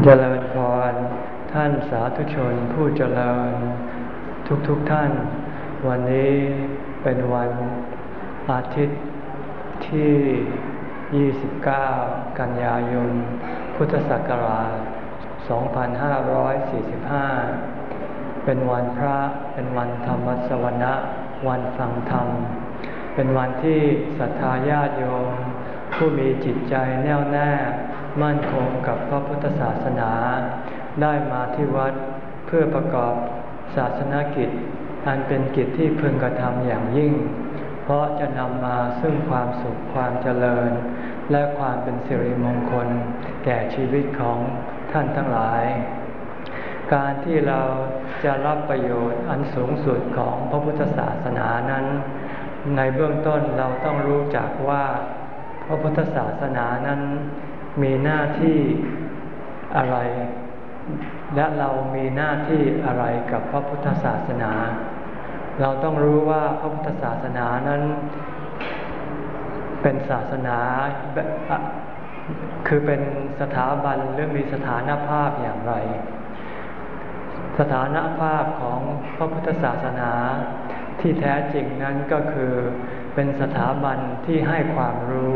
เจริญพร ท่านสาธุชนผู้เจริญ ทุกๆทท่าน วันนี้เป็นวันอาทิตย์ที่ 29 กันยายน พุทธศักราช 2545 เป็นวันพระเป็นวันธรรมสวนะวันฟังธรรม เป็นวันที่ศรัทธาญาติโยม ผู้มีจิตใจแน่วแน่ มั่นคงกับพระพุทธศาสนา ได้มาที่วัดเพื่อประกอบศาสนกิจ อันเป็นกิจที่พึงกระทำอย่างยิ่ง เพราะจะนำมาซึ่งความสุขความเจริญ และความเป็นสิริมงคล แก่ชีวิตของท่านทั้งหลาย การที่เราจะรับประโยชน์อันสูงสุดของพระพุทธศาสนานั้น ในเบื้องต้นเราต้องรู้จักว่าพระพุทธศาสนานั้น มีหน้าที่อะไร และเรามีหน้าที่อะไรกับพระพุทธศาสนา เราต้องรู้ว่าพระพุทธศาสนานั้น เป็นศาสนาคือเป็นสถาบันหรือมีสถานภาพอย่างไร สถานภาพของพระพุทธศาสนาที่แท้จริงนั้นก็คือเป็นสถาบันที่ให้ความรู้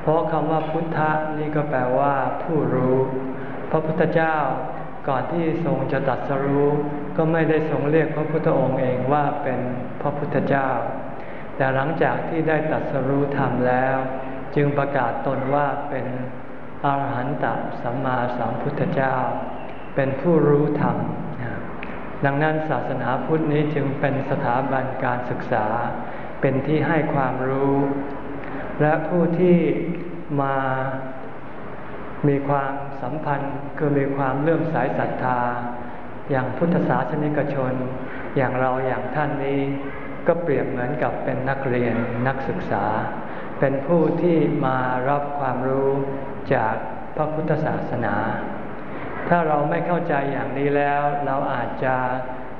เพราะคำว่าพุทธะนี่ก็แปลว่าผู้รู้ พระพุทธเจ้าก่อนที่ทรงจะตัดสรู้ ก็ไม่ได้ทรงเรียกพระพุทธองค์เองว่าเป็นพระพุทธเจ้า แต่หลังจากที่ได้ตัดสรู้ธรรมแล้ว จึงประกาศตนว่าเป็นอรหันตสัมมาสัมพุทธเจ้า เป็นผู้รู้ธรรม ดังนั้นศาสนาพุทธนี้จึงเป็นสถาบันการศึกษา เป็นที่ให้ความรู้ และผู้ที่มามีความสัมพันธ์คือมีความเลื่อมสายศรัทธา อย่างพุทธศาสนิกชน อย่างเราอย่างท่านนี้ ก็เปรียบเหมือนกับเป็นนักเรียนนักศึกษา เป็นผู้ที่มารับความรู้จากพระพุทธศาสนา ถ้าเราไม่เข้าใจอย่างนี้แล้ว เราอาจจะ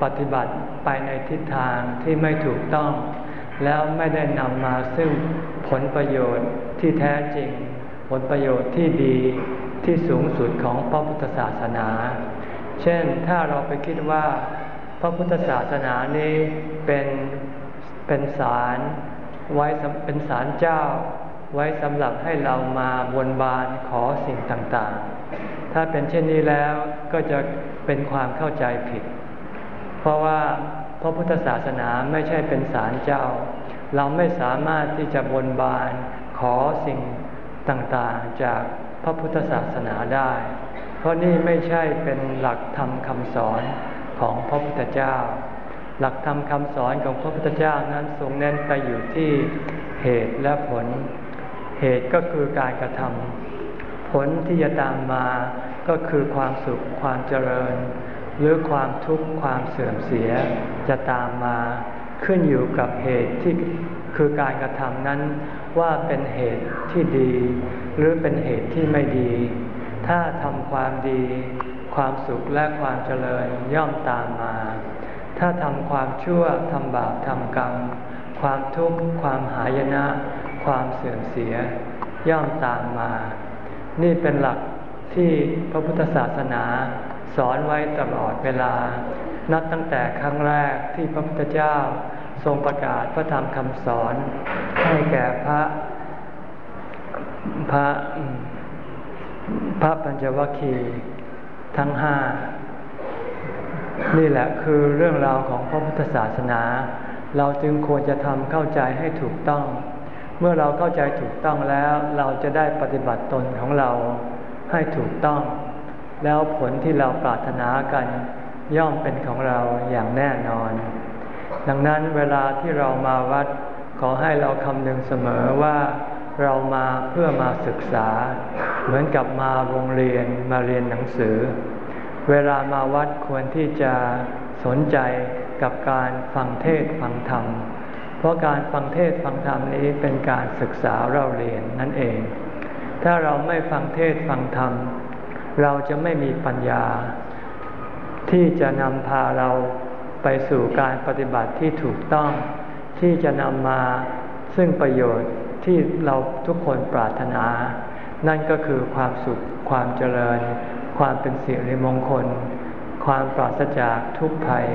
ปฏิบัติไปในทิศทางที่ไม่ถูกต้อง แล้วไม่ได้นำมาซึ่งผลประโยชน์ที่แท้จริง ผลประโยชน์ที่ดีที่สูงสุดของพระพุทธศาสนา เช่นถ้าเราไปคิดว่า พระพุทธศาสนานี้เป็นเป็นศาลไว้เป็นศาลเจ้า ไว้สำหรับให้เรามาบนบานขอสิ่งต่างๆ ถ้าเป็นเช่นนี้แล้วก็จะเป็นความเข้าใจผิด เพราะว่า พระพุทธศาสนาไม่ใช่เป็นศาลเจ้า เราไม่สามารถที่จะบนบานขอสิ่งต่างๆจากพระพุทธศาสนาได้ เพราะนี่ไม่ใช่เป็นหลักธรรมคำสอนของพระพุทธเจ้า หลักธรรมคำสอนของพระพุทธเจ้านั้นทรงเน้นไปอยู่ที่เหตุและผล เหตุก็คือการกระทำผลที่จะตามมาก็คือความสุขความเจริญ หรือความทุกข์ความเสื่อมเสียจะตามมาขึ้นอยู่กับเหตุที่คือการกระทำนั้นว่าเป็นเหตุที่ดี หรือเป็นเหตุที่ไม่ดี ถ้าทำความดี ความสุขและความเจริญย่อมตามมา ถ้าทำความชั่วทำบาปทำกรรม ความทุกข์ความหายนะ ความเสื่อมเสีย ย่อมตามมา นี่เป็นหลักที่พระพุทธศาสนา สอนไว้ตลอดเวลา นับตั้งแต่ครั้งแรกที่พระพุทธเจ้าทรงประกาศพระธรรมคำสอน ให้แก่พระพระพระปัญจวัคคีย์ทั้งห้านี่แหละคือเรื่องราวของพระพุทธศาสนา เราจึงควรจะทำเข้าใจให้ถูกต้อง เมื่อเราเข้าใจถูกต้องแล้ว เราจะได้ปฏิบัติตนของเราให้ถูกต้อง แล้วผลที่เราปรารถนากันย่อมเป็นของเราอย่างแน่นอน ดังนั้นเวลาที่เรามาวัดขอให้เราคำนึงเสมอว่าเรามาเพื่อมาศึกษา เหมือนกับมาโรงเรียนมาเรียนหนังสือ เวลามาวัดควรที่จะสนใจกับการฟังเทศฟังธรรม เพราะการฟังเทศฟังธรรมนี้เป็นการศึกษาเราเรียนนั่นเอง ถ้าเราไม่ฟังเทศฟังธรรม เราจะไม่มีปัญญา ที่จะนำพาเราไปสู่การปฏิบัติที่ถูกต้อง ที่จะนำมาซึ่งประโยชน์ที่เราทุกคนปรารถนา นั่นก็คือความสุขความเจริญ ความเป็นสิริมงคล ความปราศจากทุกภัย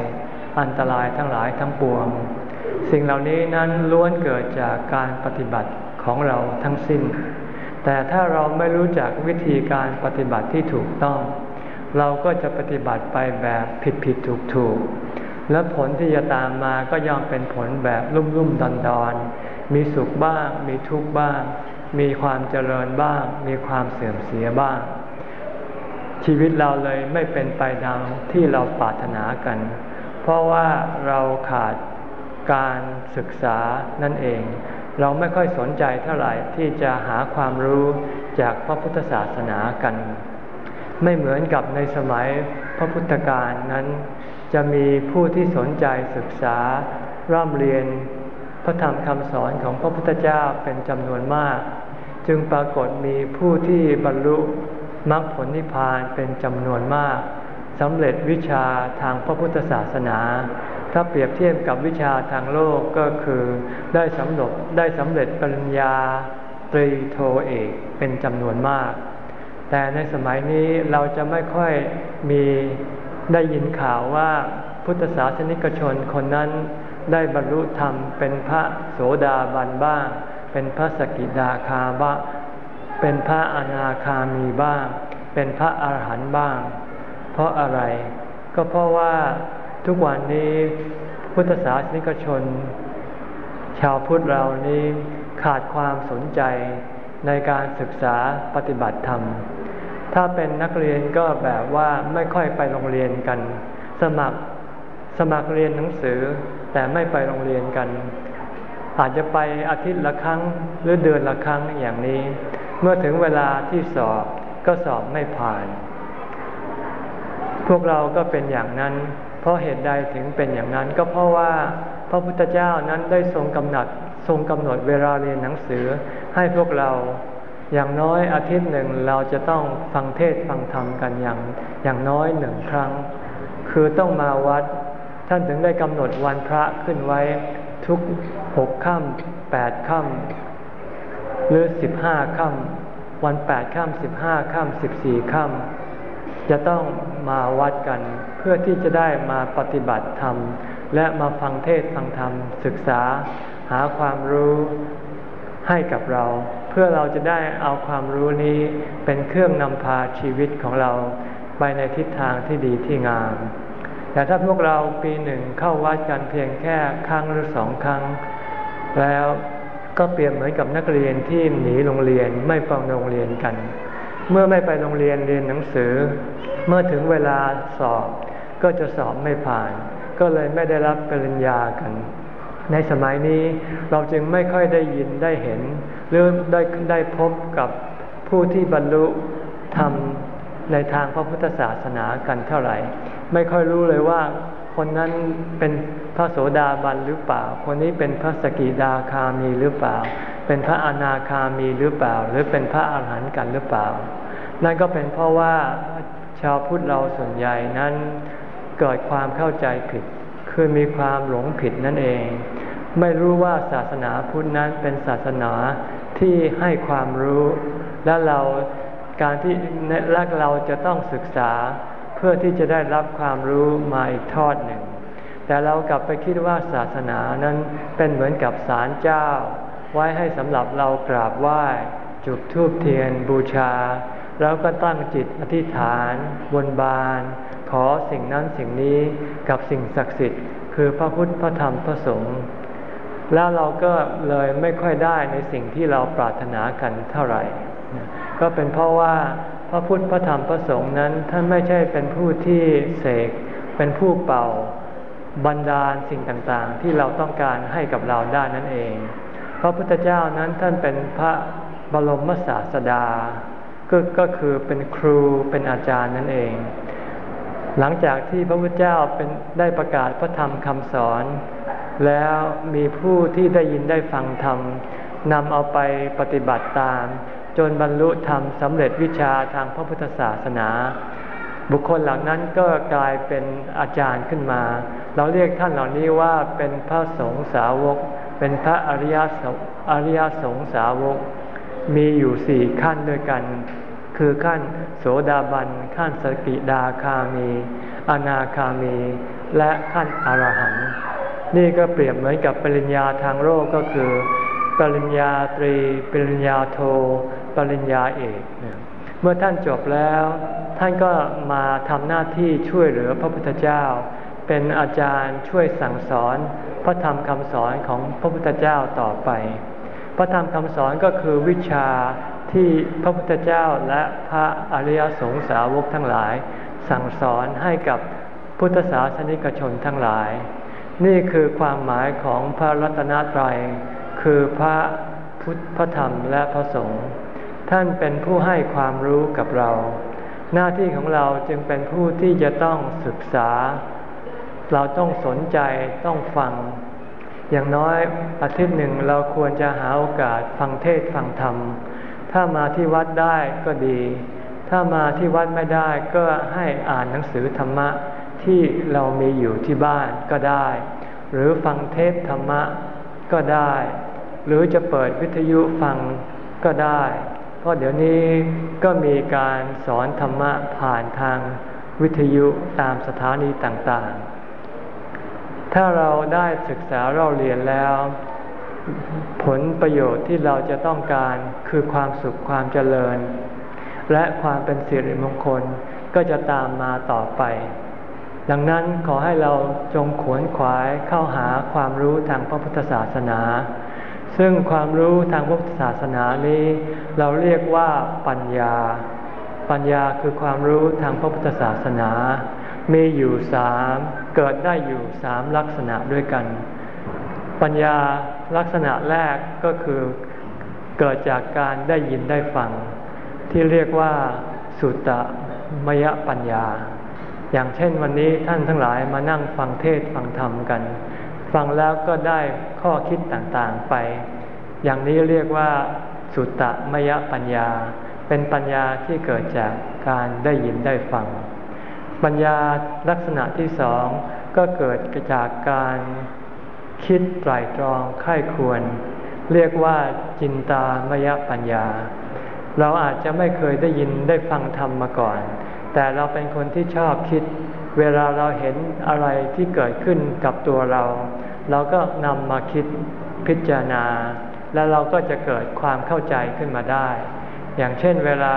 อันตรายทั้งหลายทั้งปวง สิ่งเหล่านี้นั้นล้วนเกิดจากการปฏิบัติของเราทั้งสิ้น แต่ถ้าเราไม่รู้จักวิธีการปฏิบัติที่ถูกต้อง เราก็จะปฏิบัติไปแบบผิดผิดถูกถูกและผลที่จะตามมาก็ย่อมเป็นผลแบบรุ่มรุ่มดอนดอนมีสุขบ้าง มีทุกข์บ้าง มีความเจริญบ้าง มีความเสื่อมเสียบ้าง ชีวิตเราเลยไม่เป็นไปดังที่เราปรารถนากัน เพราะว่าเราขาดการศึกษานั่นเอง เราไม่ค่อยสนใจเท่าไหร่ที่จะหาความรู้จากพระพุทธศาสนากัน ไม่เหมือนกับในสมัยพระพุทธการนั้น จะมีผู้ที่สนใจศึกษาร่ำเรียนพระธรรมคำสอนของพระพุทธเจ้าเป็นจำนวนมาก จึงปรากฏมีผู้ที่บรรลุมรรคผลนิพพานเป็นจำนวนมากสำเร็จวิชาทางพระพุทธศาสนา ถ้าเปรียบเทียบกับวิชาทางโลกก็คือได้สำเร็จได้สำเร็จปริญญาตรีโทเอกเป็นจำนวนมาก แต่ในสมัยนี้เราจะไม่ค่อยมีได้ยินข่าวว่าพุทธศาสนิกชนคนนั้นได้บรรลุธรรมเป็นพระโสดาบันบ้าง เป็นพระสกิดาคาบ้างเป็นพระอนาคามีบ้าง เป็นพระอาหารหันต์บ้าง เพราะอะไรก็เพราะว่า ทุกวันนี้พุทธศาสนิกชน ชาวพุทธเรานี้ขาดความสนใจในการศึกษาปฏิบัติธรรม ถ้าเป็นนักเรียนก็แบบว่าไม่ค่อยไปโรงเรียนกัน สมัครสมัครเรียนหนังสือแต่ไม่ไปโรงเรียนกัน อาจจะไปอาทิตย์ละครั้งหรือเดือนละครั้งอย่างนี้ เมื่อถึงเวลาที่สอบก็สอบไม่ผ่าน พวกเราก็เป็นอย่างนั้น เพราะเหตุใดถึงเป็นอย่างนั้นก็เพราะว่าพระพุทธเจ้านั้นได้ทรงกำหนดทรงกำหนดเวลาเรียนหนังสือให้พวกเราอย่างน้อยอาทิตย์หนึ่งเราจะต้องฟังเทศฟังธรรมกันอย่างอย่างน้อยหนึ่งครั้ง คือต้องมาวัด ท่านถึงได้กำหนดวันพระขึ้นไว้ทุกหกค่ำแปดค่ำหรือสิบห้าค่ำวันแปดค่ำสิบห้าค่ำสิบสี่ค่ำจะต้องมาวัดกัน พื่อที่จะได้มาปฏิบัติธรรม และมาฟังเทศฟังธรรม ศึกษาหาความรู้ให้กับเรา เพื่อเราจะได้เอาความรู้นี้เป็นเครื่องนำพาชีวิตของเราไปในทิศทางที่ดีที่งาม แต่ถ้าพวกเราปีหนึ่งเข้าวัดกันเพียงแค่ครั้งหรือสองครั้ง แล้วก็เปรียบเหมือนกับนักเรียนที่หนีโรงเรียนไม่ฟังโรงเรียนกัน เมื่อไม่ไปโรงเรียนเรียนหนังสือ เมื่อถึงเวลาสอบ ก็จะสอบไม่ผ่าน ก็เลยไม่ได้รับปริญญากัน ในสมัยนี้เราจึงไม่ค่อยได้ยินได้เห็น หรือได้ได้พบกับผู้ที่บรรลุธรรมในทางพระพุทธศาสนากันเท่าไหร่ ไม่ค่อยรู้เลยว่าคนนั้นเป็นพระโสดาบันหรือเปล่า คนนี้เป็นพระสกิดาคามีหรือเปล่า เป็นพระอนาคามีหรือเปล่า หรือเป็นพระอาหารหันต์กันหรือเปล่า นั่นก็เป็นเพราะว่าชาวพุทธเราส่วนใหญ่นั้น เกิดความเข้าใจผิด คือมีความหลงผิดนั่นเอง ไม่รู้ว่าศาสนาพุทธนั้นเป็นศาสนาที่ให้ความรู้ และเราการที่และเราจะต้องศึกษาเพื่อที่จะได้รับความรู้มาอีกทอดหนึ่ง แต่เรากลับไปคิดว่าศาสนานั้นเป็นเหมือนกับศาลเจ้า ไว้ให้สำหรับเรากราบไหว้ จุดธูปเทียนบูชา แล้วก็ตั้งจิตอธิษฐาน บนบาน ขอสิ่งนั้นสิ่งนี้กับสิ่งศักดิ์สิทธิ์ คือพระพุทธพระธรรมพระสงฆ์แล้วเราก็เลยไม่ค่อยได้ในสิ่งที่เราปรารถนากันเท่าไหร่ ก็เป็นเพราะว่าพระพุทธพระธรรมพระสงฆ์นั้นท่านไม่ใช่เป็นผู้ที่เสกเป็นผู้เป่าบรรดาลสิ่งต่างๆ ที่เราต้องการให้กับเราได้นั่นเอง พระพุทธเจ้านั้นท่านเป็นพระบรมศาสดา ก็ก็คือเป็นครูเป็นอาจารย์นั่นเอง หลังจากที่พระพุทธเจ้าเป็นได้ประกาศพระธรรมคำสอน แล้วมีผู้ที่ได้ยินได้ฟังธรรมนำเอาไปปฏิบัติตาม จนบรรลุธรรมสำเร็จวิชาทางพระพุทธศาสนา บุคคลเหล่านั้นก็กลายเป็นอาจารย์ขึ้นมา เราเรียกท่านเหล่านี้ว่าเป็นพระสงฆ์สาวก เป็นพระอริยสงอริยสงสาวก มีอยู่สี่ขั้นด้วยกัน คือขั้นโสดาบันขั้นสกิดาคามี อนาคามี และขั้นอรหันต์นี่ก็เปรียบเหมือนกับปริญญาทางโลกก็คือ ปริญญาตรี ปริญญาโท ปริญญาเอกเมื่อท่านจบแล้ว ท่านก็มาทำหน้าที่ช่วยเหลือพระพุทธเจ้า เป็นอาจารย์ช่วยสั่งสอนพระธรรมคำสอนของพระพุทธเจ้าต่อไป พระธรรมคำสอนก็คือวิชา ที่พระพุทธเจ้าและพระอริยสงสาวกทั้งหลาย สั่งสอนให้กับพุทธศาสนิกชนทั้งหลาย นี่คือความหมายของพระรัตนตรัย คือพระพุทธพระธรรมและพระสงฆ์ท่านเป็นผู้ให้ความรู้กับเรา หน้าที่ของเราจึงเป็นผู้ที่จะต้องศึกษา เราต้องสนใจต้องฟัง อย่างน้อยอาทิตย์หนึ่งเราควรจะหาโอกาสฟังเทศฟังธรรม ถ้ามาที่วัดได้ก็ดี ถ้ามาที่วัดไม่ได้ก็ให้อ่านหนังสือธรรมะที่เรามีอยู่ที่บ้านก็ได้ หรือฟังเทปธรรมะก็ได้ หรือจะเปิดวิทยุฟังก็ได้ เพราะเดี๋ยวนี้ก็มีการสอนธรรมะผ่านทางวิทยุตามสถานีต่างๆ ถ้าเราได้ศึกษาเราเรียนแล้ว ผลประโยชน์ที่เราจะต้องการคือความสุขความเจริญ และความเป็นสิริมงคลก็จะตามมาต่อไป ดังนั้นขอให้เราจงขวนขวายเข้าหาความรู้ทางพระพุทธศาสนา ซึ่งความรู้ทางพระพุทธศาสนานี้ เราเรียกว่าปัญญา ปัญญาคือความรู้ทางพระพุทธศาสนา มีอยู่สามเกิดได้อยู่สามลักษณะด้วยกัน ปัญญา ลักษณะแรกก็คือเกิดจากการได้ยินได้ฟัง ที่เรียกว่าสุตตมยปัญญา อย่างเช่นวันนี้ท่านทั้งหลายมานั่งฟังเทศฟังธรรมกัน ฟังแล้วก็ได้ข้อคิดต่างๆไป อย่างนี้เรียกว่าสุตตมยปัญญา เป็นปัญญาที่เกิดจากการได้ยินได้ฟัง ปัญญาลักษณะที่สองก็เกิดจากการ คิดไตรตรองไข้ควร เรียกว่าจินตามยปัญญา เราอาจจะไม่เคยได้ยินได้ฟังธรรมมาก่อน แต่เราเป็นคนที่ชอบคิด เวลาเราเห็นอะไรที่เกิดขึ้นกับตัวเรา เราก็นำมาคิดพิจารณา แล้วเราก็จะเกิดความเข้าใจขึ้นมาได้ อย่างเช่นเวลา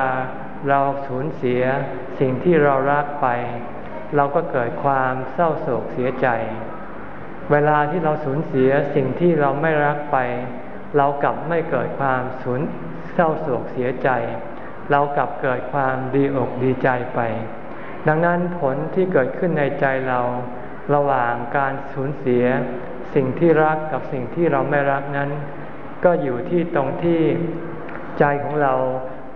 เราสูญเสียสิ่งที่เรารักไป เราก็เกิดความเศร้าโศกเสียใจ เวลาที่เราสูญเสียสิ่งที่เราไม่รักไป เรากลับไม่เกิดความสูญเศร้าโศกเสียใจ เรากลับเกิดความดีอกดีใจไป ดังนั้นผลที่เกิดขึ้นในใจเราระหว่างการสูญเสีย สิ่งที่รักกับสิ่งที่เราไม่รักนั้น ก็อยู่ที่ตรงที่ใจของเรา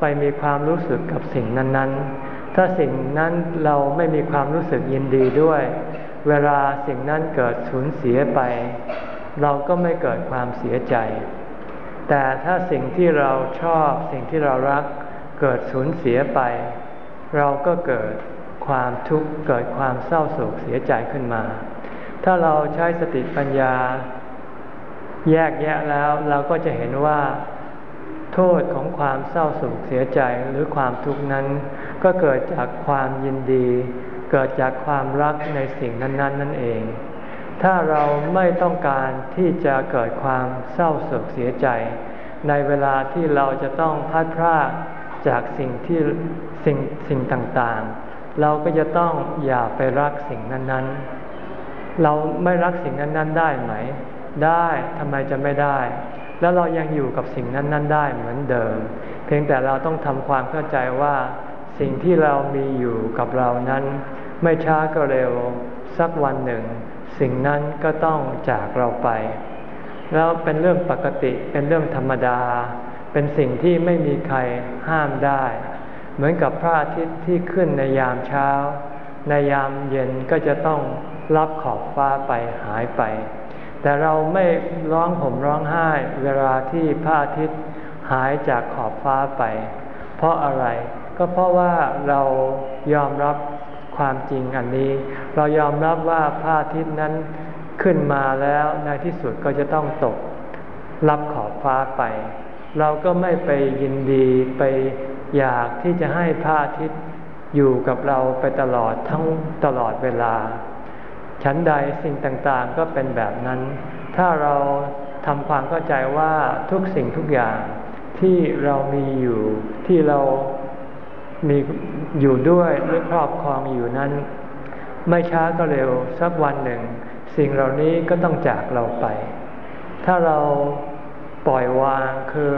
ไปมีความรู้สึกกับสิ่งนั้น ๆ ถ้าสิ่งนั้นเราไม่มีความรู้สึกยินดีด้วย เวลาสิ่งนั้นเกิดสูญเสียไป เราก็ไม่เกิดความเสียใจ แต่ถ้าสิ่งที่เราชอบสิ่งที่เรารักเกิดสูญเสียไป เราก็เกิดความทุกข์เกิดความเศร้าโศกเสียใจขึ้นมา ถ้าเราใช้สติปัญญา แยกแยะแล้วเราก็จะเห็นว่า โทษของความเศร้าโศกเสียใจหรือความทุกข์นั้น ก็เกิดจากความยินดี เกิดจากความรักในสิ่งนั้นๆนั่นเอง ถ้าเราไม่ต้องการที่จะเกิดความเศร้าโศกเสียใจ ในเวลาที่เราจะต้องพัดพรากจากสิ่งที่สิ่งสิ่งต่างๆ เราก็จะต้องอย่าไปรักสิ่งนั้น ๆ เราไม่รักสิ่งนั้น ๆ ได้ไหม ได้ทำไมจะไม่ได้ แล้วเรายังอยู่กับสิ่งนั้น ๆ ได้เหมือนเดิม เพียงแต่เราต้องทำความเข้าใจว่าสิ่งที่เรามีอยู่กับเรานั้น ไม่ช้าก็เร็ว สักวันหนึ่ง สิ่งนั้นก็ต้องจากเราไป แล้วเป็นเรื่องปกติเป็นเรื่องธรรมดา เป็นสิ่งที่ไม่มีใครห้ามได้ เหมือนกับพระอาทิตย์ที่ขึ้นในยามเช้า ในยามเย็นก็จะต้องรับขอบฟ้าไปหายไป แต่เราไม่ร้องห่มร้องไห้เวลาที่พระอาทิตย์หายจากขอบฟ้าไป เพราะอะไรก็เพราะว่าเรายอมรับ ความจริงอันนี้ เรายอมรับว่าพระอาทิตย์นั้นขึ้นมาแล้วในที่สุดก็จะต้องตก รับขอบฟ้าไป เราก็ไม่ไปยินดีไปอยากที่จะให้พระอาทิตย์อยู่กับเราไปตลอดทั้งตลอดเวลา ฉันใดสิ่งต่างๆก็เป็นแบบนั้น ถ้าเราทำความเข้าใจว่าทุกสิ่งทุกอย่างที่เรามีอยู่ที่เรา มีอยู่ด้วยหรือครอบครองอยู่นั้น ไม่ช้าก็เร็วสักวันหนึ่ง สิ่งเหล่านี้ก็ต้องจากเราไป ถ้าเราปล่อยวางคือ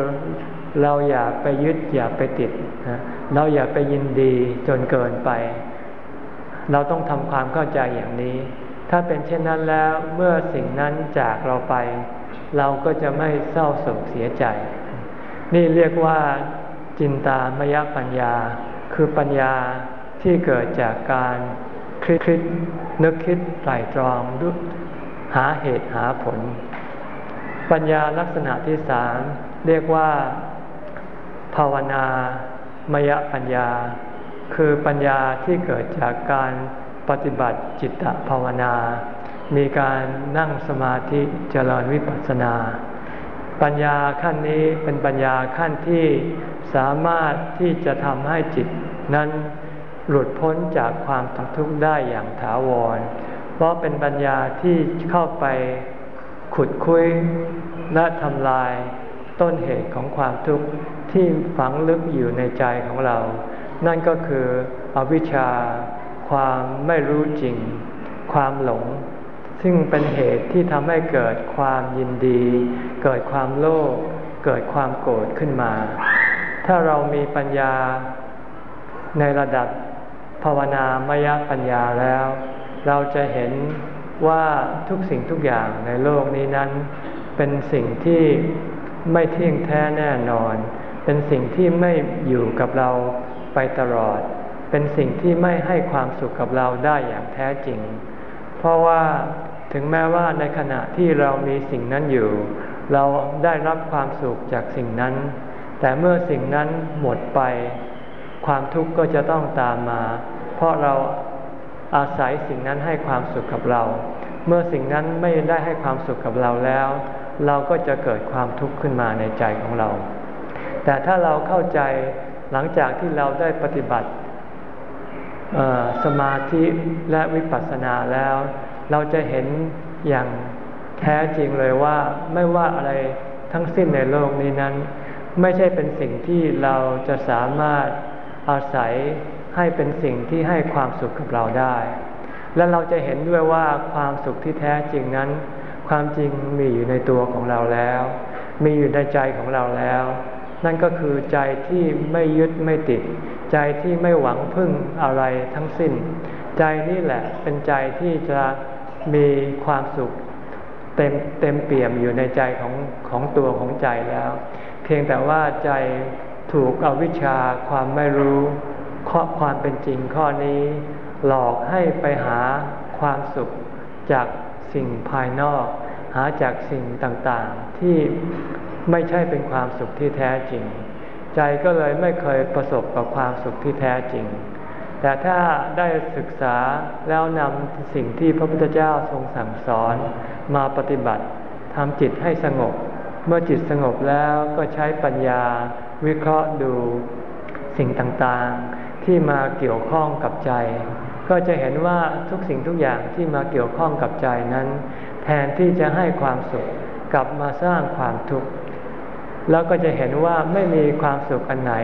เราอย่าไปยึดอย่าไปติดนะเราอย่าไปยินดีจนเกินไป เราต้องทำความเข้าใจอย่างนี้ ถ้าเป็นเช่นนั้นแล้วเมื่อสิ่งนั้นจากเราไป เราก็จะไม่เศร้าโศกเสียใจ นี่เรียกว่าจินตามยปัญญา คือปัญญาที่เกิดจากการคิดคิดนึกคิดไตรตรองดูหาเหตุหาผล ปัญญาลักษณะที่สามเรียกว่า ภาวนามยปัญญา คือปัญญาที่เกิดจากการปฏิบัติจิตตภาวนา มีการนั่งสมาธิเจริญวิปัสสนา ปัญญาขั้นนี้เป็นปัญญาขั้นที่สามารถที่จะทำให้จิต นั้นหลุดพ้นจากความทุกข์ได้อย่างถาวร เพราะเป็นปัญญาที่เข้าไปขุดคุยและทำลายต้นเหตุของความทุกข์ที่ฝังลึกอยู่ในใจของเรา นั่นก็คืออวิชชา ความไม่รู้จริง ความหลง ซึ่งเป็นเหตุที่ทำให้เกิดความยินดี เกิดความโลภ เกิดความโกรธขึ้นมา ถ้าเรามีปัญญา ในระดับภาวนามยปัญญาแล้ว เราจะเห็นว่าทุกสิ่งทุกอย่างในโลกนี้นั้น เป็นสิ่งที่ไม่เที่ยงแท้แน่นอน เป็นสิ่งที่ไม่อยู่กับเราไปตลอด เป็นสิ่งที่ไม่ให้ความสุขกับเราได้อย่างแท้จริง เพราะว่าถึงแม้ว่าในขณะที่เรามีสิ่งนั้นอยู่ เราได้รับความสุขจากสิ่งนั้น แต่เมื่อสิ่งนั้นหมดไป ความทุกข์ก็จะต้องตามมา เพราะเราอาศัยสิ่งนั้นให้ความสุขกับเรา เมื่อสิ่งนั้นไม่ได้ให้ความสุขกับเราแล้ว เราก็จะเกิดความทุกข์ขึ้นมาในใจของเรา แต่ถ้าเราเข้าใจหลังจากที่เราได้ปฏิบัติสมาธิและวิปัสสนาแล้ว เราจะเห็นอย่างแท้จริงเลยว่าไม่ว่าอะไรทั้งสิ้นในโลกนี้นั้น ไม่ใช่เป็นสิ่งที่เราจะสามารถ อาศัยให้เป็นสิ่งที่ให้ความสุขกับเราได้ และเราจะเห็นด้วยว่าความสุขที่แท้จริงนั้น ความจริงมีอยู่ในตัวของเราแล้ว มีอยู่ในใจของเราแล้ว นั่นก็คือใจที่ไม่ยึดไม่ติด ใจที่ไม่หวังพึ่งอะไรทั้งสิ้น ใจนี่แหละเป็นใจที่จะมีความสุขเต็มเต็มเปี่ยมอยู่ในใจของของตัวของใจแล้ว เพียงแต่ว่าใจ ถูกอวิชชาความไม่รู้ข้อความเป็นจริงข้อนี้ หลอกให้ไปหาความสุขจากสิ่งภายนอก หาจากสิ่งต่างๆ ที่ไม่ใช่เป็นความสุขที่แท้จริง ใจก็เลยไม่เคยประสบกับความสุขที่แท้จริง แต่ถ้าได้ศึกษาแล้วนำสิ่งที่พระพุทธเจ้าทรงสั่งสอนมาปฏิบัติทำจิตให้สงบ เมื่อจิตสงบแล้วก็ใช้ปัญญา วิเคราะห์ดูสิ่งต่างๆ ที่มาเกี่ยวข้องกับใจ ก็จะเห็นว่าทุกสิ่งทุกอย่างที่มาเกี่ยวข้องกับใจนั้น แทนที่จะให้ความสุขกลับมาสร้างความทุกข์แล้วก็จะเห็นว่าไม่มีความสุขอันไหน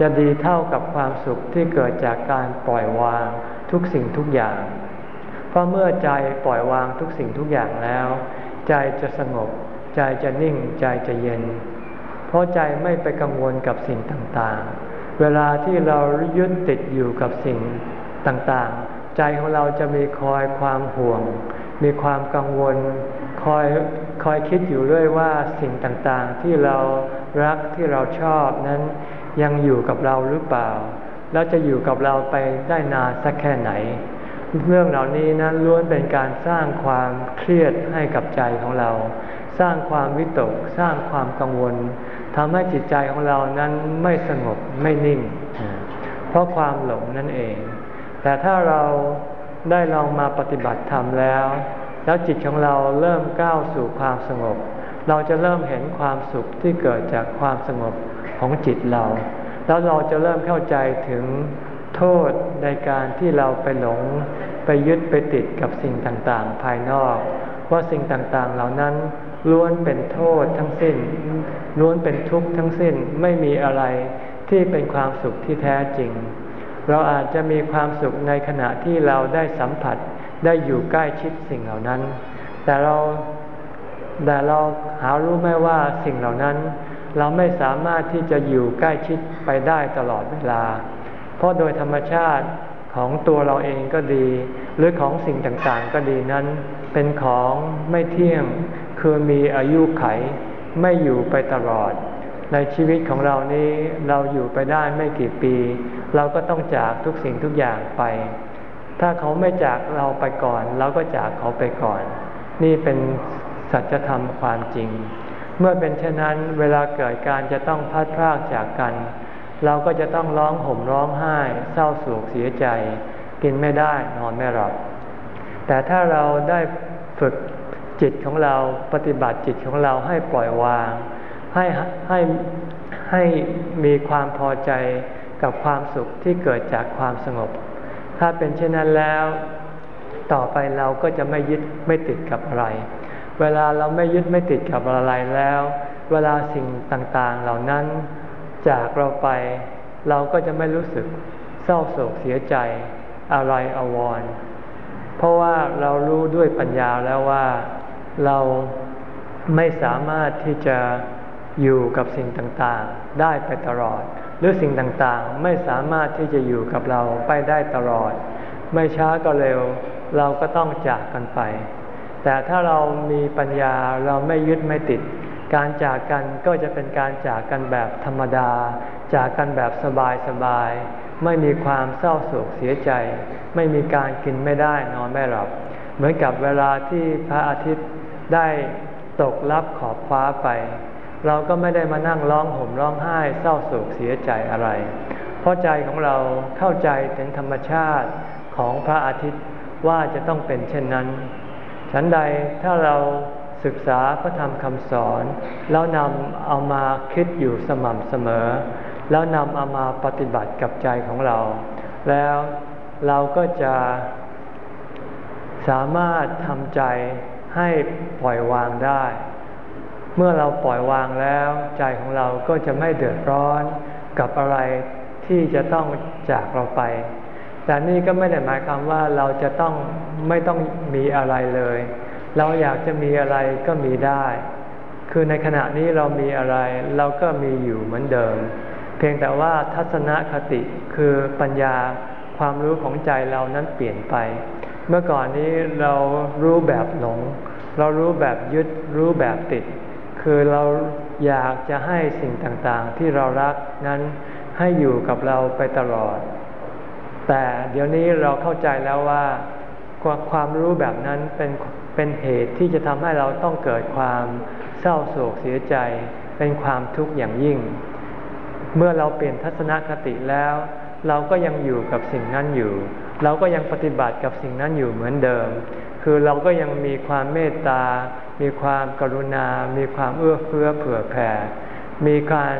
จะดีเท่ากับความสุขที่เกิดจากการปล่อยวางทุกสิ่งทุกอย่าง เพราะเมื่อใจปล่อยวางทุกสิ่งทุกอย่างแล้ว ใจจะสงบ ใจจะนิ่ง ใจจะเย็น เพราะใจไม่ไปกังวลกับสิ่งต่างๆ เวลาที่เรายึดติดอยู่กับสิ่งต่างๆ ใจของเราจะมีคอยความห่วง มีความกังวล คอยคอยคิดอยู่เรื่อยว่าสิ่งต่างๆ ที่เรารักที่เราชอบนั้นยังอยู่กับเราหรือเปล่า แล้วจะอยู่กับเราไปได้นานสักแค่ไหน เรื่องเหล่านี้นั้นล้วนเป็นการสร้างความเครียดให้กับใจของเรา สร้างความวิตก สร้างความกังวล ทำให้จิตใจของเรานั้นไม่สงบไม่นิ่ง เพราะความหลงนั่นเอง แต่ถ้าเราได้ลองมาปฏิบัติธรรมแล้ว แล้วจิตของเราเริ่มก้าวสู่ความสงบ เราจะเริ่มเห็นความสุขที่เกิดจากความสงบของจิตเรา แล้วเราจะเริ่มเข้าใจถึงโทษในการที่เราไปหลงไปยึดไปติดกับสิ่งต่างๆ ภายนอก ว่าสิ่งต่างๆเหล่านั้น ล้วนเป็นโทษทั้งสิ้น ล้วนเป็นทุกข์ทั้งสิ้นไม่มีอะไรที่เป็นความสุขที่แท้จริง เราอาจจะมีความสุขในขณะที่เราได้สัมผัสได้อยู่ใกล้ชิดสิ่งเหล่านั้น แต่เราแต่เราหารู้ไหมว่าสิ่งเหล่านั้น เราไม่สามารถที่จะอยู่ใกล้ชิดไปได้ตลอดเวลา เพราะโดยธรรมชาติของตัวเราเองก็ดี หรือของสิ่งต่างๆก็ดีนั้น เป็นของไม่เที่ยง คือมีอายุไขไม่อยู่ไปตลอด ในชีวิตของเรานี้เราอยู่ไปได้ไม่กี่ปี เราก็ต้องจากทุกสิ่งทุกอย่างไป ถ้าเขาไม่จากเราไปก่อน เราก็จากเขาไปก่อน นี่เป็นสัจธรรมความจริง เมื่อเป็นเช่นนั้นเวลาเกิดการจะต้องพัดพรากจากกัน เราก็จะต้องร้องห่มร้องไห้ เศร้าโศกเสียใจ กินไม่ได้นอนไม่หลับแต่ถ้าเราได้ฝึก จิตของเราปฏิบัติจิตของเราให้ปล่อยวาง ให้ให้ให้มีความพอใจกับความสุขที่เกิดจากความสงบ ถ้าเป็นเช่นนั้นแล้ว ต่อไปเราก็จะไม่ยึดไม่ติดกับอะไร เวลาเราไม่ยึดไม่ติดกับอะไรแล้ว เวลาสิ่งต่างๆเหล่านั้น จากเราไป เราก็จะไม่รู้สึกเศร้าโศกเสียใจอะไรอววรเพราะว่าเรารู้ด้วยปัญญาแล้วว่า เราไม่สามารถที่จะอยู่กับสิ่งต่างๆ ได้ไปตลอด หรือสิ่งต่างๆ ไม่สามารถที่จะอยู่กับเราไปได้ตลอด ไม่ช้าก็เร็ว เราก็ต้องจากกันไป แต่ถ้าเรามีปัญญาเราไม่ยึดไม่ติด การจากกันก็จะเป็นการจากกันแบบธรรมดา จากกันแบบสบายๆไม่มีความเศร้าโศกเสียใจ ไม่มีการกินไม่ได้นอนไม่หลับ เหมือนกับเวลาที่พระอาทิตย์ ได้ตกลับขอบฟ้าไป เราก็ไม่ได้มานั่งร้องห่มร้องไห้เศร้าโศกเสียใจอะไร เพราะใจของเราเข้าใจถึงธรรมชาติของพระอาทิตย์ว่าจะต้องเป็นเช่นนั้น ฉันใดถ้าเราศึกษาพระธรรมคำสอน แล้วนำเอามาคิดอยู่สม่ำเสมอ แล้วนำเอามาปฏิบัติกับใจของเรา แล้วเราก็จะสามารถทำใจ ให้ปล่อยวางได้ เมื่อเราปล่อยวางแล้ว ใจของเราก็จะไม่เดือดร้อนกับอะไรที่จะต้องจากเราไป แต่นี่ก็ไม่ได้หมายความว่าเราจะต้องไม่ต้องมีอะไรเลย เราอยากจะมีอะไรก็มีได้ คือในขณะนี้เรามีอะไร เราก็มีอยู่เหมือนเดิม เพียงแต่ว่าทัศนคติคือปัญญาความรู้ของใจเรานั้นเปลี่ยนไป เมื่อก่อนนี้เรารู้แบบหลง เรารู้แบบยึดรู้แบบติด คือเราอยากจะให้สิ่งต่างๆ ที่เรารักนั้นให้อยู่กับเราไปตลอด แต่เดี๋ยวนี้เราเข้าใจแล้วว่าความรู้แบบนั้นเป็นเป็นเหตุที่จะทำให้เราต้องเกิดความเศร้าโศกเสียใจ เป็นความทุกข์อย่างยิ่ง เมื่อเราเปลี่ยนทัศนคติแล้ว เราก็ยังอยู่กับสิ่งนั้นอยู่ เราก็ยังปฏิบัติกับสิ่งนั้นอยู่เหมือนเดิม คือเราก็ยังมีความเมตตา มีความกรุณา มีความเอื้อเฟื้อเผื่อแผ่ มีการ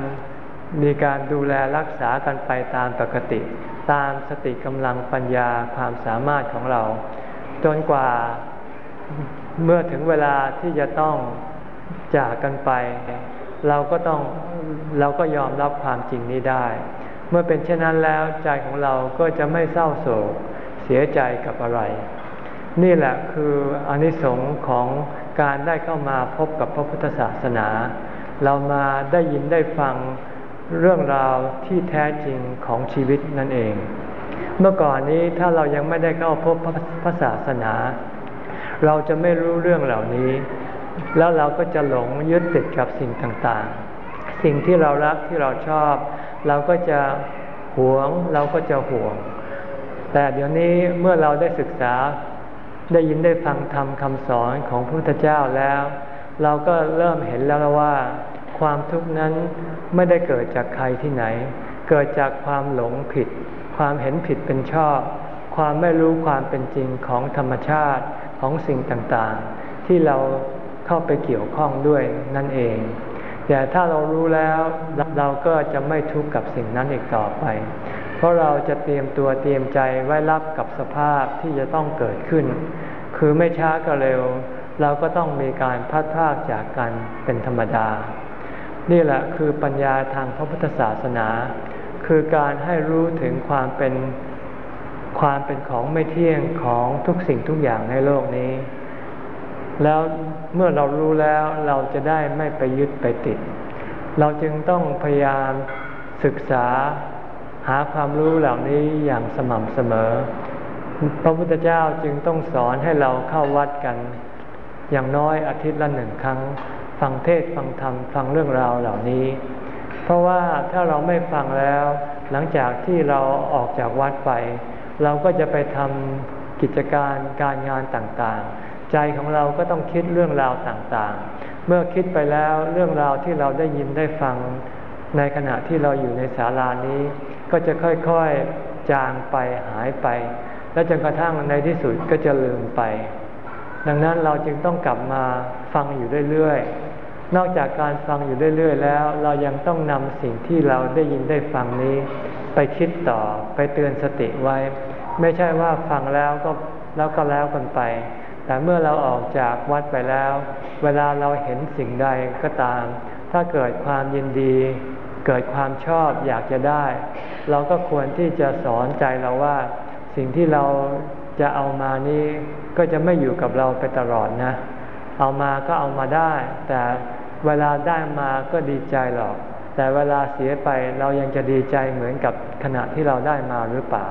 มีการดูแลรักษากันไปตามปกติ ตามสติกำลังปัญญาความสามารถของเรา จนกว่าเมื่อถึงเวลาที่จะต้องจากกันไป เราก็ต้องเราก็ยอมรับความจริงนี้ได้ เมื่อเป็นเช่นนั้นแล้วใจของเราก็จะไม่เศร้าโศก เสียใจกับอะไร นี่แหละคืออนิสงค์ของการได้เข้ามาพบกับพระพุทธศาสนา เรามาได้ยินได้ฟังเรื่องราวที่แท้จริงของชีวิตนั่นเอง เมื่อก่อนนี้ถ้าเรายังไม่ได้เข้าพบพระศาสนา เราจะไม่รู้เรื่องเหล่านี้ แล้วเราก็จะหลงยึดติดกับสิ่งต่างๆ สิ่งที่เรารักที่เราชอบ เราก็จะหวงเราก็จะห่วง แต่เดี๋ยวนี้เมื่อเราได้ศึกษาได้ยินได้ฟังธรรมคำสอนของพระพุทธเจ้าแล้ว เราก็เริ่มเห็นแล้วว่า ความทุกข์นั้นไม่ได้เกิดจากใครที่ไหน เกิดจากความหลงผิด ความเห็นผิดเป็นชอบ ความไม่รู้ความเป็นจริงของธรรมชาติของสิ่งต่างๆ ที่เราเข้าไปเกี่ยวข้องด้วยนั่นเอง แต่ถ้าเรารู้แล้วเราก็จะไม่ทุกข์กับสิ่งนั้นอีกต่อไป เพราะเราจะเตรียมตัวเตรียมใจไว้รับกับสภาพที่จะต้องเกิดขึ้น คือไม่ช้าก็เร็ว เราก็ต้องมีการพัดพากจากกันเป็นธรรมดา นี่แหละคือปัญญาทางพระพุทธศาสนา คือการให้รู้ถึงความเป็นความเป็นของไม่เที่ยงของทุกสิ่งทุกอย่างในโลกนี้ แล้วเมื่อเรารู้แล้วเราจะได้ไม่ไปยึดไปติด เราจึงต้องพยายามศึกษา หาความรู้เหล่านี้อย่างสม่ำเสมอ พระพุทธเจ้าจึงต้องสอนให้เราเข้าวัดกัน อย่างน้อยอาทิตย์ละหนึ่งครั้ง ฟังเทศฟังธรรมฟังเรื่องราวเหล่านี้ เพราะว่าถ้าเราไม่ฟังแล้ว หลังจากที่เราออกจากวัดไป เราก็จะไปทำกิจการการงานต่างๆ ใจของเราก็ต้องคิดเรื่องราวต่างๆ เมื่อคิดไปแล้วเรื่องราวที่เราได้ยินได้ฟัง ในขณะที่เราอยู่ในศาลานี้ ก็จะค่อยๆจางไปหายไป และจนกระทั่งในที่สุดก็จะลืมไป ดังนั้นเราจึงต้องกลับมาฟังอยู่เรื่อยๆ นอกจากการฟังอยู่เรื่อยๆ แล้ว เรายังต้องนำสิ่งที่เราได้ยินได้ฟังนี้ ไปคิดต่อไปเตือนสติไว้ ไม่ใช่ว่าฟังแล้วก็แล้วก็แล้วกันไป แต่เมื่อเราออกจากวัดไปแล้ว เวลาเราเห็นสิ่งใดก็ตาม ถ้าเกิดความยินดี เกิดความชอบอยากจะได้ เราก็ควรที่จะสอนใจเราว่า สิ่งที่เราจะเอามานี้ก็จะไม่อยู่กับเราไปตลอดนะ เอามาก็เอามาได้ แต่เวลาได้มาก็ดีใจหรอก แต่เวลาเสียไปเรายังจะดีใจเหมือนกับขณะที่เราได้มาหรือเปล่า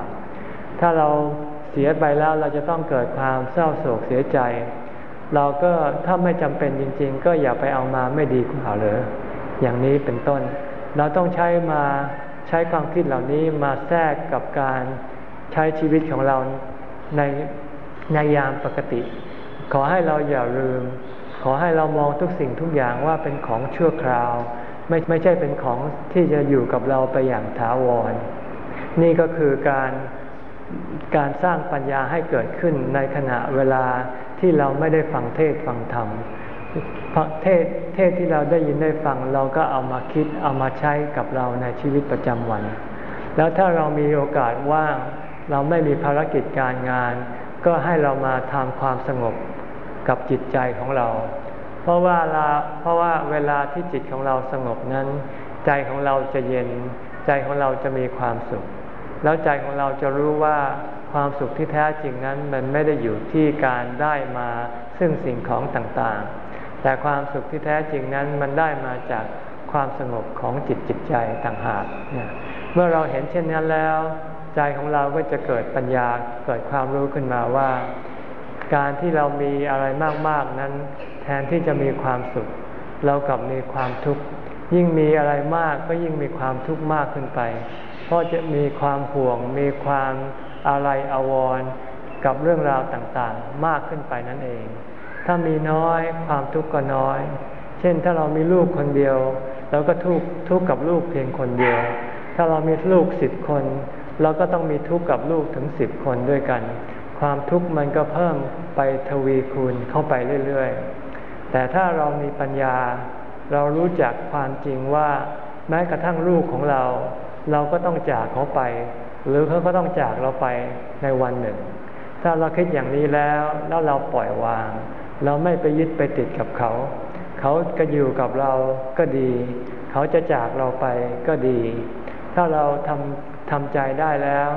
ถ้าเราเสียไปแล้วเราจะต้องเกิดความเศร้าโศกเสียใจ เราก็ถ้าไม่จำเป็นจริง ๆ ก็อย่าไปเอามาไม่ดีกว่าเลยอย่างนี้เป็นต้น เราต้องใช้มาใช้ความคิดเหล่านี้มาแทรกกับการใช้ชีวิตของเราในในยามปกติ ขอให้เราอย่าลืม ขอให้เรามองทุกสิ่งทุกอย่างว่าเป็นของชั่วคราว ไม่ไม่ใช่เป็นของที่จะอยู่กับเราไปอย่างถาวร นี่ก็คือการการสร้างปัญญาให้เกิดขึ้นในขณะเวลาที่เราไม่ได้ฟังเทศฟังธรรม เทศเทศที่เราได้ยินได้ฟังเราก็เอามาคิดเอามาใช้กับเราในชีวิตประจำวัน แล้วถ้าเรามีโอกาสว่าง เราไม่มีภารกิจการงาน ก็ให้เรามาทำความสงบกับจิตใจของเรา เพราะว่าเราเพราะว่าเวลาที่จิตของเราสงบนั้น ใจของเราจะเย็น ใจของเราจะมีความสุข แล้วใจของเราจะรู้ว่าความสุขที่แท้จริงนั้นมันไม่ได้อยู่ที่การได้มาซึ่งสิ่งของต่างๆ แต่ความสุขที่แท้จริงนั้นมันได้มาจากความสงบของจิตจิตใจต่างหากเมื่อเราเห็นเช่นนั้นแล้ว ใจของเราก็จะเกิดปัญญาเกิดความรู้ขึ้นมาว่า การที่เรามีอะไรมากๆนั้น แทนที่จะมีความสุข เรากลับมีความทุกข์ยิ่งมีอะไรมากก็ยิ่งมีความทุกข์มากขึ้นไป เพราะจะมีความห่วง มีความอะไรอาวรกับเรื่องราวต่างๆ มากขึ้นไปนั่นเอง ถ้ามีน้อยความทุกข์ก็น้อย เช่นถ้าเรามีลูกคนเดียวเราก็ทุกข์ทุกข์กับลูกเพียงคนเดียว ถ้าเรามีลูกสิบคนเราก็ต้องมีทุกข์กับลูกถึงสิบคนด้วยกัน ความทุกข์มันก็เพิ่มไปทวีคูณเข้าไปเรื่อยๆ แต่ถ้าเรามีปัญญา เรารู้จักความจริงว่า แม้กระทั่งลูกของเรา เราก็ต้องจากเขาไป หรือเขาก็ต้องจากเราไปในวันหนึ่ง ถ้าเราคิดอย่างนี้แล้วแล้วเราปล่อยวาง เราไม่ไปยึดไปติดกับเขา เขาก็อยู่กับเราก็ดี เขาจะจากเราไปก็ดี ถ้าเราทำทำใจได้แล้ว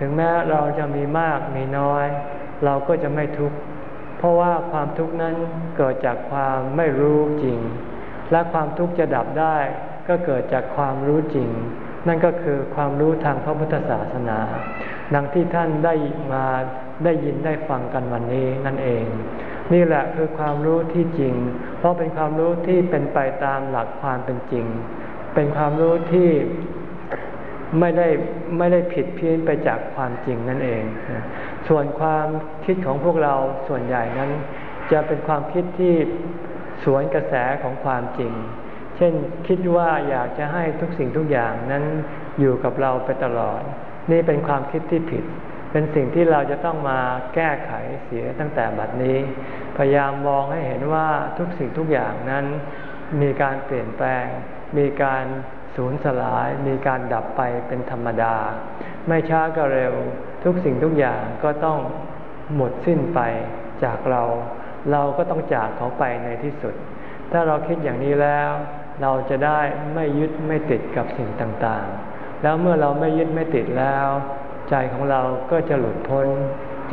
ถึงแม้เราจะมีมากมีน้อย เราก็จะไม่ทุกข์เพราะว่าความทุกข์นั้นเกิดจากความไม่รู้จริง และความทุกข์จะดับได้ก็เกิดจากความรู้จริง นั่นก็คือความรู้ทางพระพุทธศาสนาดังที่ท่านได้มาได้ยินได้ฟังกันวันนี้นั่นเอง นี่แหละคือความรู้ที่จริง เพราะเป็นความรู้ที่เป็นไปตามหลักความเป็นจริง เป็นความรู้ที่ไม่ได้ไม่ได้ผิดเพี้ยนไปจากความจริงนั่นเอง ส่วนความคิดของพวกเราส่วนใหญ่นั้น จะเป็นความคิดที่สวนกระแสของความจริง เช่นคิดว่าอยากจะให้ทุกสิ่งทุกอย่างนั้นอยู่กับเราไปตลอด นี่เป็นความคิดที่ผิด เป็นสิ่งที่เราจะต้องมาแก้ไขเสียตั้งแต่บัดนี้ พยายามมองให้เห็นว่าทุกสิ่งทุกอย่างนั้น มีการเปลี่ยนแปลง มีการสูญสลาย มีการดับไปเป็นธรรมดา ไม่ช้าก็เร็ว ทุกสิ่งทุกอย่างก็ต้องหมดสิ้นไปจากเรา เราก็ต้องจากเขาไปในที่สุด ถ้าเราคิดอย่างนี้แล้ว เราจะได้ไม่ยึดไม่ติดกับสิ่งต่างๆ แล้วเมื่อเราไม่ยึดไม่ติดแล้ว ใจของเราก็จะหลุดพ้น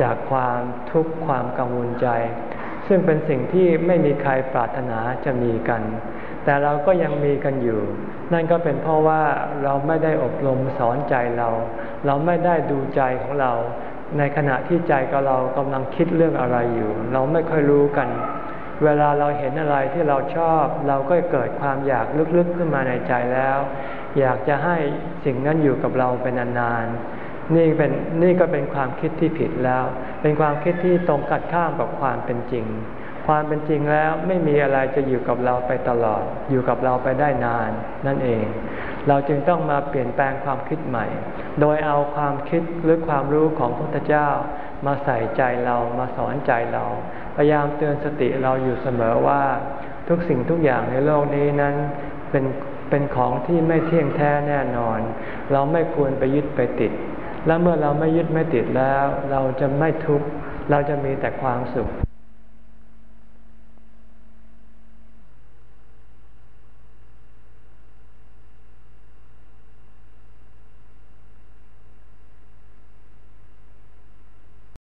จากความทุกข์ความกังวลใจ ซึ่งเป็นสิ่งที่ไม่มีใครปรารถนาจะมีกัน แต่เราก็ยังมีกันอยู่ นั่นก็เป็นเพราะว่าเราไม่ได้อบรมสอนใจเรา เราไม่ได้ดูใจของเรา ในขณะที่ใจกับเรากำลังคิดเรื่องอะไรอยู่ เราไม่ค่อยรู้กัน เวลาเราเห็นอะไรที่เราชอบ เราก็เกิดความอยากลึกๆขึ้นมาในใจแล้ว อยากจะให้สิ่งนั้นอยู่กับเราเป็นนานๆ นี่เป็นนี่ก็เป็นความคิดที่ผิดแล้ว เป็นความคิดที่ตรงกัดข้ามกับความเป็นจริง ความเป็นจริงแล้วไม่มีอะไรจะอยู่กับเราไปตลอด อยู่กับเราไปได้นาน นั่นเอง เราจึงต้องมาเปลี่ยนแปลงความคิดใหม่ โดยเอาความคิดหรือความรู้ของพระพุทธเจ้า มาใส่ใจเรามาสอนใจเรา พยายามเตือนสติเราอยู่เสมอว่า ทุกสิ่งทุกอย่างในโลกนี้นั้นเป็นเป็นของที่ไม่เที่ยงแท้แน่นอน เราไม่ควรไปยึดไปติด และเมื่อเราไม่ยึดไม่ติดแล้ว เราจะไม่ทุกข์เราจะมีแต่ความสุข